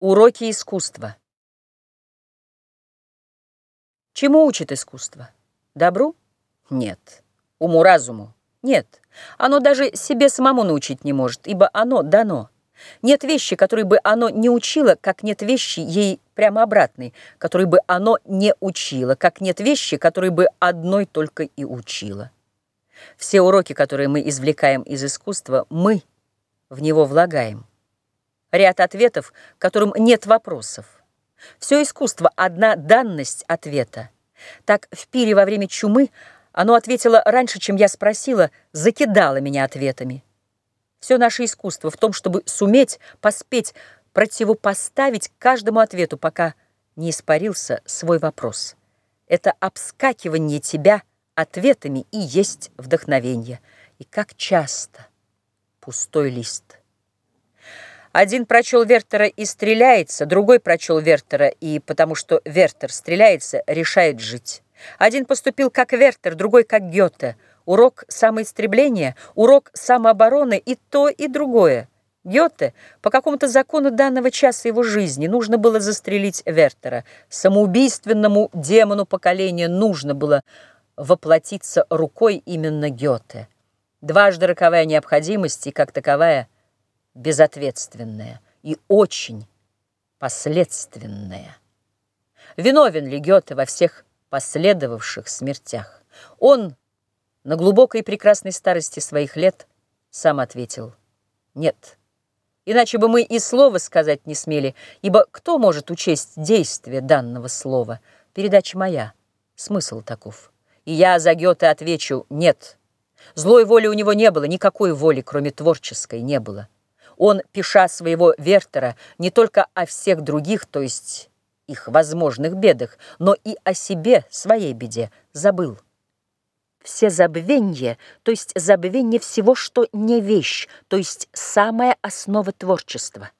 Уроки искусства. Чему учит искусство? Добру? Нет. Уму-разуму? Нет. Оно даже себе самому научить не может, ибо оно дано. Нет вещи, которой бы оно не учило, как нет вещи ей прямо обратной, которой бы оно не учило, как нет вещи, которой бы одной только и учило. Все уроки, которые мы извлекаем из искусства, мы в него влагаем ряд ответов, которым нет вопросов. Все искусство — одна данность ответа. Так в пире во время чумы оно ответило раньше, чем я спросила, закидало меня ответами. Все наше искусство в том, чтобы суметь, поспеть, противопоставить каждому ответу, пока не испарился свой вопрос. Это обскакивание тебя ответами и есть вдохновение. И как часто пустой лист. Один прочел Вертера и стреляется, другой прочел Вертера и, потому что Вертер стреляется, решает жить. Один поступил как Вертер, другой как Гёте. Урок самоистребления, урок самообороны и то, и другое. Гёте по какому-то закону данного часа его жизни нужно было застрелить Вертера. Самоубийственному демону поколения нужно было воплотиться рукой именно Гёте. Дважды роковая необходимость и, как таковая, безответственное и очень последственное. Виновен ли Гёте во всех последовавших смертях? Он на глубокой и прекрасной старости своих лет сам ответил «нет». Иначе бы мы и слова сказать не смели, ибо кто может учесть действие данного слова? Передача моя, смысл таков. И я за Гёте отвечу «нет». Злой воли у него не было, никакой воли, кроме творческой, не было. Он, пиша своего Вертера, не только о всех других, то есть их возможных бедах, но и о себе, своей беде, забыл. Все забвенье, то есть забвенье всего, что не вещь, то есть самая основа творчества.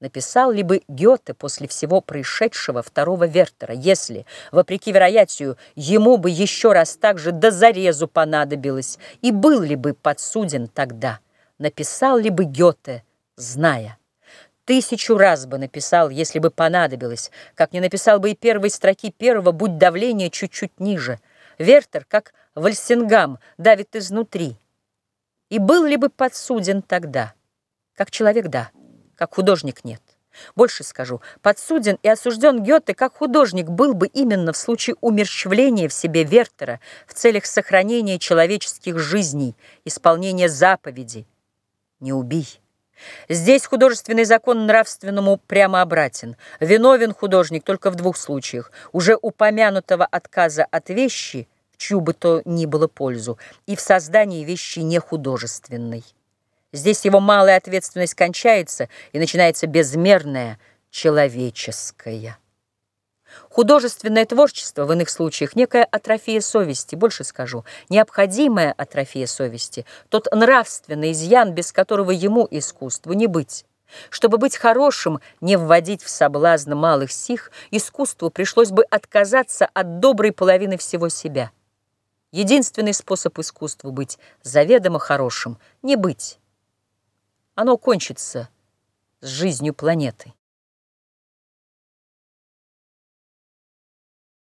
Написал ли бы Гёте после всего происшедшего второго Вертера, если, вопреки вероятию, ему бы еще раз так же до зарезу понадобилось, и был ли бы подсуден тогда – написал ли бы Гёте, зная? Тысячу раз бы написал, если бы понадобилось, как не написал бы и первой строки первого, будь давление чуть-чуть ниже. Вертер, как Вальсингам, давит изнутри. И был ли бы подсуден тогда? Как человек – да, как художник – нет. Больше скажу, подсуден и осужден Гёте как художник был бы именно в случае умерщвления в себе Вертера в целях сохранения человеческих жизней, исполнения заповедей, не убий. Здесь художественный закон нравственному прямо обратен. Виновен художник только в двух случаях. Уже упомянутого отказа от вещи, в чью бы то ни было пользу, и в создании вещи нехудожественной. Здесь его малая ответственность кончается, и начинается безмерная человеческая. Художественное творчество в иных случаях некая атрофия совести, больше скажу, необходимая атрофия совести, тот нравственный изъян, без которого ему искусству не быть. Чтобы быть хорошим, не вводить в соблазн малых сих, искусству пришлось бы отказаться от доброй половины всего себя. Единственный способ искусству быть заведомо хорошим — не быть. Оно кончится с жизнью планеты.